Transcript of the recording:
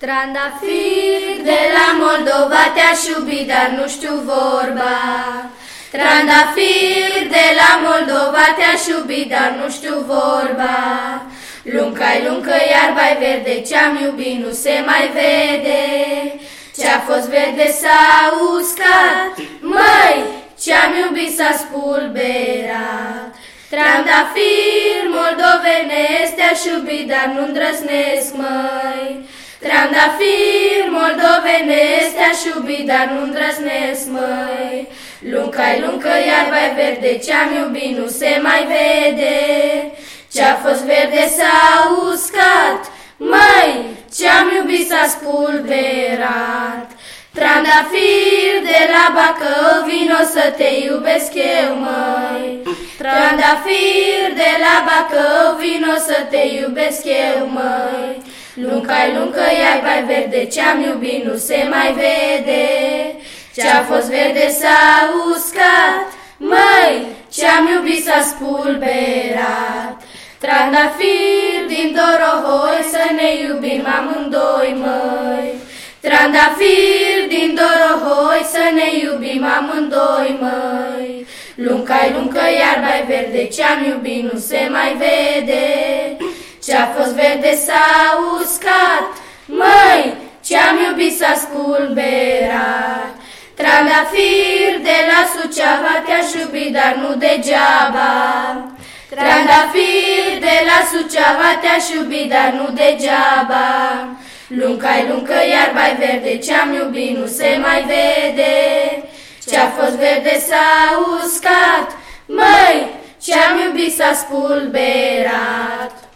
Trandafir de la Moldova te-aș iubi, dar nu știu vorba. Trandafir de la Moldova te-aș iubi, dar nu știu vorba. Lunca-i luncă, iarba-i verde, ce-am iubit nu se mai vede. Ce-a fost verde s-a uscat, măi, ce-am iubit s-a spulberat. Trandafir moldovenesc te-aș iubi, dar nu îndrăznesc, măi. Trandafir moldovenesc te-aș iubi, dar nu îndrăznesc, măi. Lunca-i luncă, iarba-i verde, ce-am iubit nu se mai vede. Ce-a fost verde s-a uscat, măi, ce-am iubit s-a spulberat. Trandafir de la Bacău, vino să te iubesc eu, măi. Trandafir de la Bacău, vino să te iubesc eu, măi. Lunca-i luncă, iarba verde, ce-am iubit nu se mai vede. Ce-a fost verde s-a uscat, măi, ce-am iubit s-a spulberat. Trandafir din Dorohoi, să ne iubim amândoi, măi. Trandafir din Dorohoi, să ne iubim amândoi, măi. Lunca-i luncă, iarba verde, ce-am iubit nu se mai vede. Ce-a fost verde s-a s-a spulberat. Trandafir de la Suceava te-aș iubi, dar nu degeaba. Trandafir de la Suceava te-aș iubi, dar nu degeaba. Lunca-i luncă, iarba verde, ce-am iubit nu se mai vede. Ce-a fost verde s-a uscat, măi, ce-am iubit s-a spulberat.